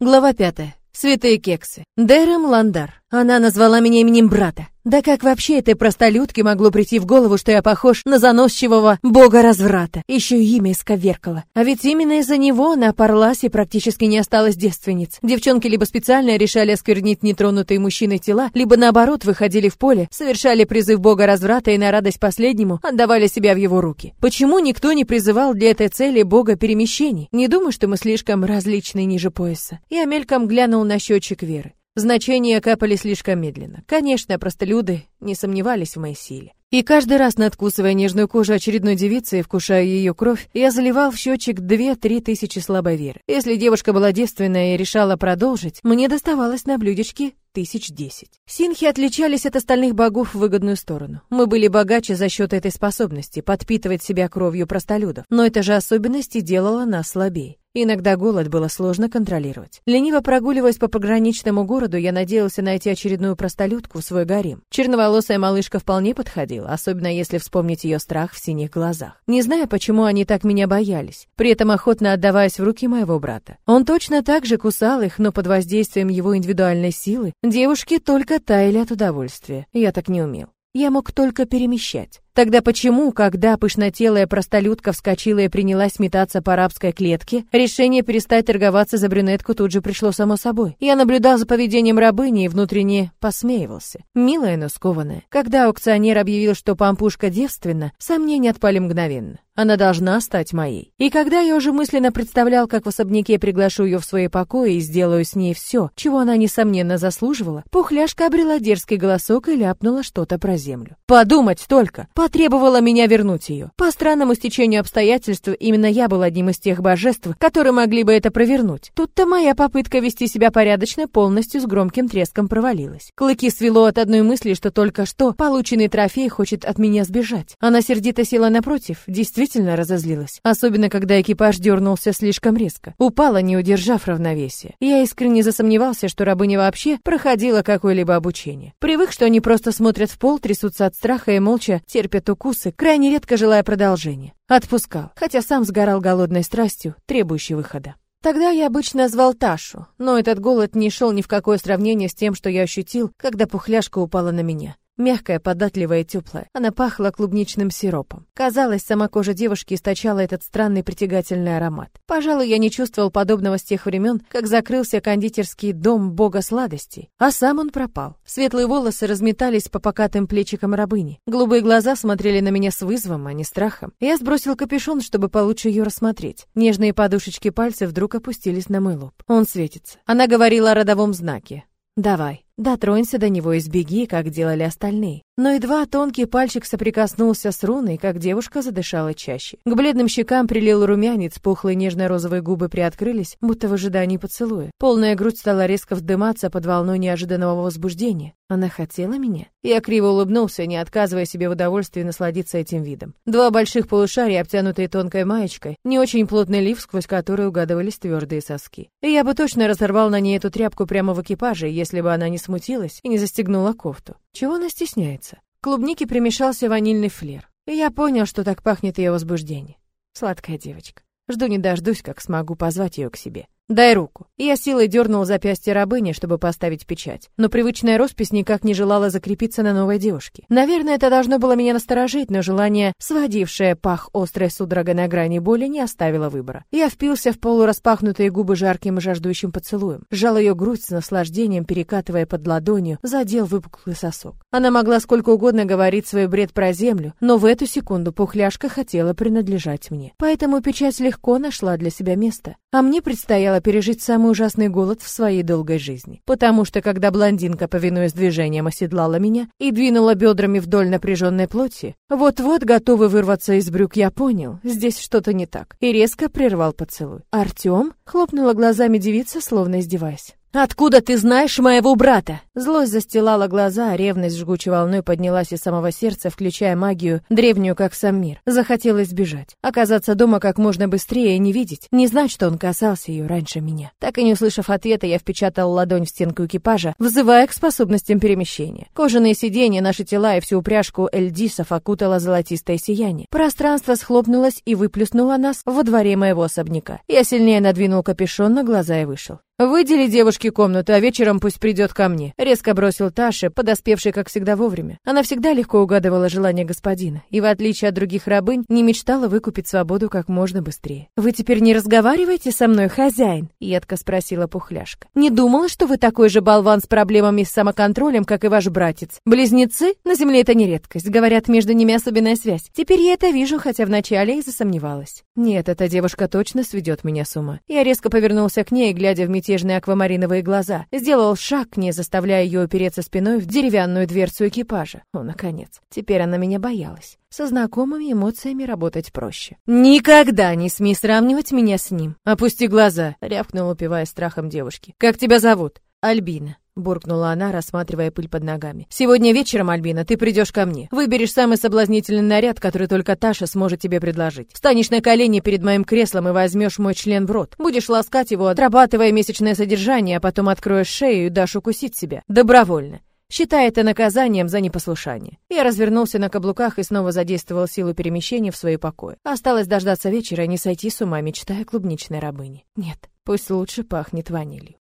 Глава пятая. Святые кексы. Дерем Ландар. Она назвала меня именем брата. Да как вообще этой простолюдке могло прийти в голову, что я похож на заносчивого бога разврата? Еще и имя исковеркала. А ведь именно из-за него на Парласе практически не осталось девственниц. Девчонки либо специально решали осквернить нетронутые мужчиной тела, либо наоборот выходили в поле, совершали призыв бога разврата и на радость последнему отдавали себя в его руки. Почему никто не призывал для этой цели бога перемещений? Не думаю, что мы слишком различны ниже пояса. Я мельком глянул на счетчик веры. Значения капали слишком медленно. Конечно, простолюды не сомневались в моей силе. И каждый раз, надкусывая нежную кожу очередной девицы и вкушая ее кровь, я заливал в счетчик две-три тысячи слабой веры. Если девушка была девственная и решала продолжить, мне доставалось на блюдечке тысяч десять. Синхи отличались от остальных богов в выгодную сторону. Мы были богаче за счет этой способности подпитывать себя кровью простолюдов, но эта же особенность и делала нас слабее. Иногда голод было сложно контролировать. Лениво прогуливаясь по пограничному городу, я надеялся найти очередную простолюдку в свой гарем. Черноволосая малышка вполне подходила, особенно если вспомнить ее страх в синих глазах. Не знаю, почему они так меня боялись, при этом охотно отдаваясь в руки моего брата. Он точно так же кусал их, но под воздействием его индивидуальной силы девушки только таяли от удовольствия. Я так не умел. Я мог только перемещать. Тогда почему, когда пышнотелая простолюдка вскочила и принялась метаться по арабской клетке, решение перестать торговаться за брюнетку тут же пришло само собой? Я наблюдал за поведением рабыни и внутренне посмеивался. Милая, но скованная. Когда аукционер объявил, что пампушка девственна, сомнения отпали мгновенно. Она должна стать моей. И когда я уже мысленно представлял, как в особняке приглашу ее в свои покои и сделаю с ней все, чего она, несомненно, заслуживала, пухляшка обрела дерзкий голосок и ляпнула что-то про землю. Подумать только! Потребовала меня вернуть ее. По странному стечению обстоятельств, именно я был одним из тех божеств, которые могли бы это провернуть. Тут-то моя попытка вести себя порядочно полностью с громким треском провалилась. Клыки свело от одной мысли, что только что полученный трофей хочет от меня сбежать. Она сердито села напротив, действительно разозлилась, особенно когда экипаж дернулся слишком резко, упала, не удержав равновесия. Я искренне засомневался, что рабыня вообще проходила какое-либо обучение. Привык, что они просто смотрят в пол, трясутся от страха и молча терпят укусы, крайне редко желая продолжения. Отпускал, хотя сам сгорал голодной страстью, требующей выхода. Тогда я обычно звал Ташу, но этот голод не шел ни в какое сравнение с тем, что я ощутил, когда пухляшка упала на меня. Мягкая, податливая, теплая. Она пахла клубничным сиропом. Казалось, сама кожа девушки источала этот странный притягательный аромат. Пожалуй, я не чувствовал подобного с тех времен, как закрылся кондитерский дом бога сладостей. А сам он пропал. Светлые волосы разметались по покатым плечикам рабыни. Голубые глаза смотрели на меня с вызовом, а не страхом. Я сбросил капюшон, чтобы получше ее рассмотреть. Нежные подушечки пальцев вдруг опустились на мой лоб. Он светится. Она говорила о родовом знаке. «Давай». Дотронься до него и сбеги, как делали остальные. Но едва тонкий пальчик соприкоснулся с руной, как девушка задышала чаще. К бледным щекам прилил румянец, пухлые нежно-розовые губы приоткрылись, будто в ожидании поцелуя. Полная грудь стала резко вздыматься под волной неожиданного возбуждения. Она хотела меня? Я криво улыбнулся, не отказывая себе в удовольствии насладиться этим видом. Два больших полушария, обтянутые тонкой маечкой, не очень плотный лиф, сквозь который угадывались твердые соски. И я бы точно разорвал на ней эту тряпку прямо в экипаже, если бы она не смутилась и не застегнула кофту. Чего она стесняется? Клубнике примешался ванильный флер. И я понял, что так пахнет ее возбуждение. Сладкая девочка. Жду не дождусь, как смогу позвать ее к себе. «Дай руку». Я силой дернул запястье рабыни, чтобы поставить печать. Но привычная роспись никак не желала закрепиться на новой девушке. Наверное, это должно было меня насторожить, но желание, сводившее пах острой судорогой на грани боли, не оставило выбора. Я впился в полураспахнутые губы жарким и жаждущим поцелуем. Сжал ее грудь с наслаждением, перекатывая под ладонью, задел выпуклый сосок. Она могла сколько угодно говорить свой бред про землю, но в эту секунду пухляшка хотела принадлежать мне. Поэтому печать легко нашла для себя место. А мне предстояло пережить самый ужасный голод в своей долгой жизни. Потому что, когда блондинка, повинуясь движением, оседлала меня и двинула бедрами вдоль напряженной плоти, вот-вот, готовый вырваться из брюк, я понял, здесь что-то не так, и резко прервал поцелуй. «Артем?» — хлопнула глазами девица, словно издеваясь. «Откуда ты знаешь моего брата?» Злость застилала глаза, ревность жгучей волной поднялась из самого сердца, включая магию, древнюю, как сам мир. Захотелось бежать. Оказаться дома как можно быстрее и не видеть. Не знать, что он касался ее раньше меня. Так и не услышав ответа, я впечатал ладонь в стенку экипажа, вызывая к способностям перемещения. Кожаные сиденья, наши тела и всю упряжку эльдисов окутало золотистое сияние. Пространство схлопнулось и выплюснуло нас во дворе моего особняка. Я сильнее надвинул капюшон на глаза и вышел. «Выдели девушке комнату, а вечером пусть придет ко мне», — резко бросил Таша, подоспевший, как всегда, вовремя. Она всегда легко угадывала желания господина, и, в отличие от других рабынь, не мечтала выкупить свободу как можно быстрее. «Вы теперь не разговариваете со мной, хозяин?» — едко спросила Пухляшка. «Не думала, что вы такой же болван с проблемами с самоконтролем, как и ваш братец. Близнецы? На земле это не редкость. Говорят, между ними особенная связь. Теперь я это вижу, хотя вначале и засомневалась. Нет, эта девушка точно сведет меня с ума». Я резко повернулся к ней, глядя в мятежные аквамариновые глаза. Сделал шаг к ней, заставляя ее упереться спиной в деревянную дверцу экипажа. О, наконец. Теперь она меня боялась. Со знакомыми эмоциями работать проще. «Никогда не смей сравнивать меня с ним. Опусти глаза», — рявкнул, упивая страхом девушки. «Как тебя зовут?» «Альбина» буркнула она, рассматривая пыль под ногами. Сегодня вечером, Альбина, ты придешь ко мне. Выберешь самый соблазнительный наряд, который только Таша сможет тебе предложить. Встанешь на колени перед моим креслом и возьмешь мой член в рот. Будешь ласкать его, отрабатывая месячное содержание, а потом откроешь шею и дашь укусить себя. Добровольно. Считай это наказанием за непослушание. Я развернулся на каблуках и снова задействовал силу перемещения в свои покои. Осталось дождаться вечера и не сойти с ума, мечтая клубничной рабыне. Нет, пусть лучше пахнет ванилью.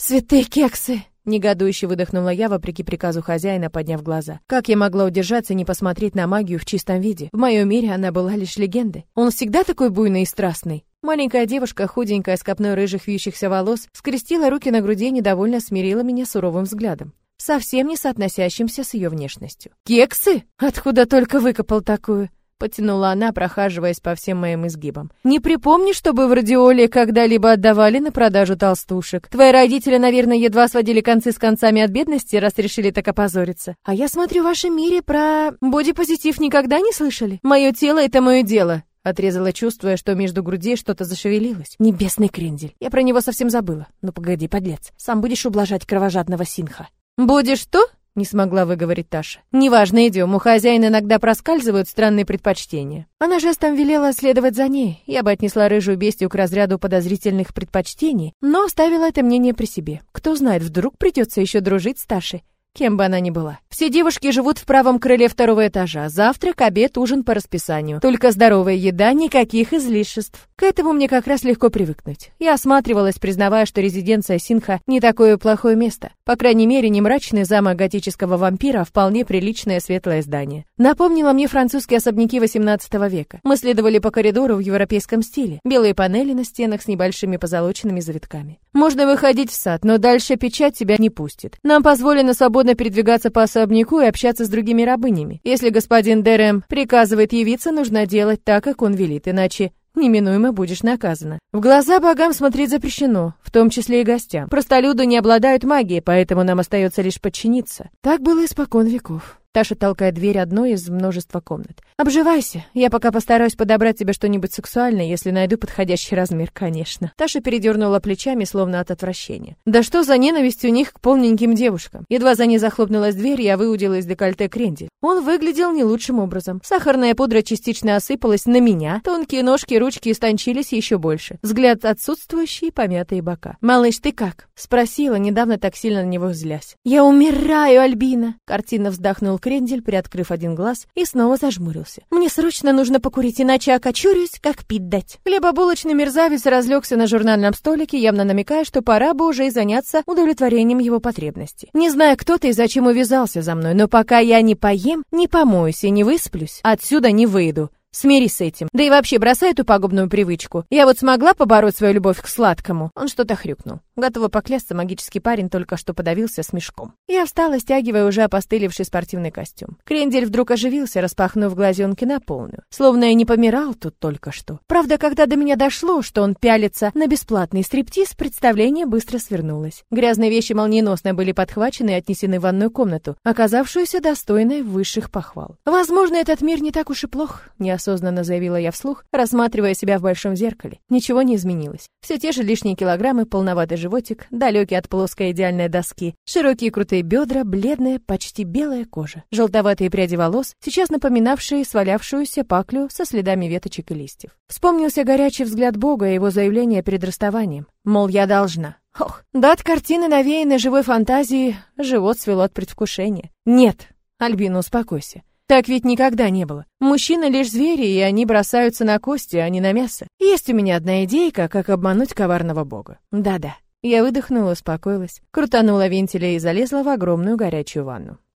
«Святые кексы!» — негодующе выдохнула я, вопреки приказу хозяина, подняв глаза. Как я могла удержаться и не посмотреть на магию в чистом виде? В моем мире она была лишь легендой. Он всегда такой буйный и страстный. Маленькая девушка, худенькая, с копной рыжих вьющихся волос, скрестила руки на груди и недовольно смирила меня суровым взглядом совсем не соотносящимся с ее внешностью. «Кексы? Откуда только выкопал такую?» Потянула она, прохаживаясь по всем моим изгибам. «Не припомни, чтобы в радиоле когда-либо отдавали на продажу толстушек. Твои родители, наверное, едва сводили концы с концами от бедности, раз решили так опозориться. А я смотрю, в вашем мире про бодипозитив никогда не слышали? Мое тело — это мое дело». Отрезала, чувствуя, что между грудей что-то зашевелилось. Небесный крендель. Я про него совсем забыла. Ну погоди, подлец. Сам будешь ублажать кровожадного синха. «Будешь что?» Не смогла выговорить Таша. «Неважно, идем, у хозяина иногда проскальзывают странные предпочтения». Она жестом велела следовать за ней. Я бы отнесла рыжую бестию к разряду подозрительных предпочтений, но оставила это мнение при себе. Кто знает, вдруг придется еще дружить с Ташей кем бы она ни была. Все девушки живут в правом крыле второго этажа. Завтрак, обед, ужин по расписанию. Только здоровая еда, никаких излишеств. К этому мне как раз легко привыкнуть. Я осматривалась, признавая, что резиденция Синха не такое плохое место. По крайней мере, не мрачный замок готического вампира, а вполне приличное светлое здание. Напомнило мне французские особняки XVIII века. Мы следовали по коридору в европейском стиле. Белые панели на стенах с небольшими позолоченными завитками. Можно выходить в сад, но дальше печать тебя не пустит. Нам позволено свободно передвигаться по особняку и общаться с другими рабынями. Если господин Дерем приказывает явиться, нужно делать так, как он велит, иначе неминуемо будешь наказана. В глаза богам смотреть запрещено, в том числе и гостям. Простолюды не обладают магией, поэтому нам остается лишь подчиниться. Так было испокон веков. Таша толкает дверь одной из множества комнат. «Обживайся. Я пока постараюсь подобрать тебе что-нибудь сексуальное, если найду подходящий размер, конечно». Таша передернула плечами, словно от отвращения. «Да что за ненависть у них к полненьким девушкам?» Едва за ней захлопнулась дверь, я выудила из декольте крендель. Он выглядел не лучшим образом. Сахарная пудра частично осыпалась на меня, тонкие ножки и ручки истончились еще больше. Взгляд отсутствующий, помятые бока. «Малыш, ты как?» — спросила, недавно так сильно на него злясь. «Я умираю, Альбина!» — картина вздохнул Крендель, приоткрыв один глаз, и снова зажмурился. «Мне срочно нужно покурить, иначе окочурюсь, как пить дать». Хлебобулочный мерзавец разлегся на журнальном столике, явно намекая, что пора бы уже и заняться удовлетворением его потребностей. Не знаю, кто ты и зачем увязался за мной, но пока я не поем, не помоюсь и не высплюсь, отсюда не выйду. Смирись с этим. Да и вообще бросай эту пагубную привычку. Я вот смогла побороть свою любовь к сладкому. Он что-то хрюкнул. Готова поклясться, магический парень только что подавился смешком. Я встала, стягивая уже опостылевший спортивный костюм. Крендель вдруг оживился, распахнув глазенки на полную. Словно я не помирал тут только что. Правда, когда до меня дошло, что он пялится на бесплатный стриптиз, представление быстро свернулось. Грязные вещи молниеносно были подхвачены и отнесены в ванную комнату, оказавшуюся достойной высших похвал. Возможно, этот мир не так уж и плох. Не неосознанно заявила я вслух, рассматривая себя в большом зеркале. Ничего не изменилось. Все те же лишние килограммы, полноватый животик, далекий от плоской идеальной доски, широкие крутые бедра, бледная, почти белая кожа, желтоватые пряди волос, сейчас напоминавшие свалявшуюся паклю со следами веточек и листьев. Вспомнился горячий взгляд Бога и его заявление перед расставанием. Мол, я должна. Ох, да от картины, навеянной живой фантазии, живот свело от предвкушения. Нет, Альбина, успокойся. Так ведь никогда не было. Мужчины лишь звери, и они бросаются на кости, а не на мясо. Есть у меня одна идейка, как обмануть коварного бога. Да-да. Я выдохнула, успокоилась, крутанула вентиля и залезла в огромную горячую ванну.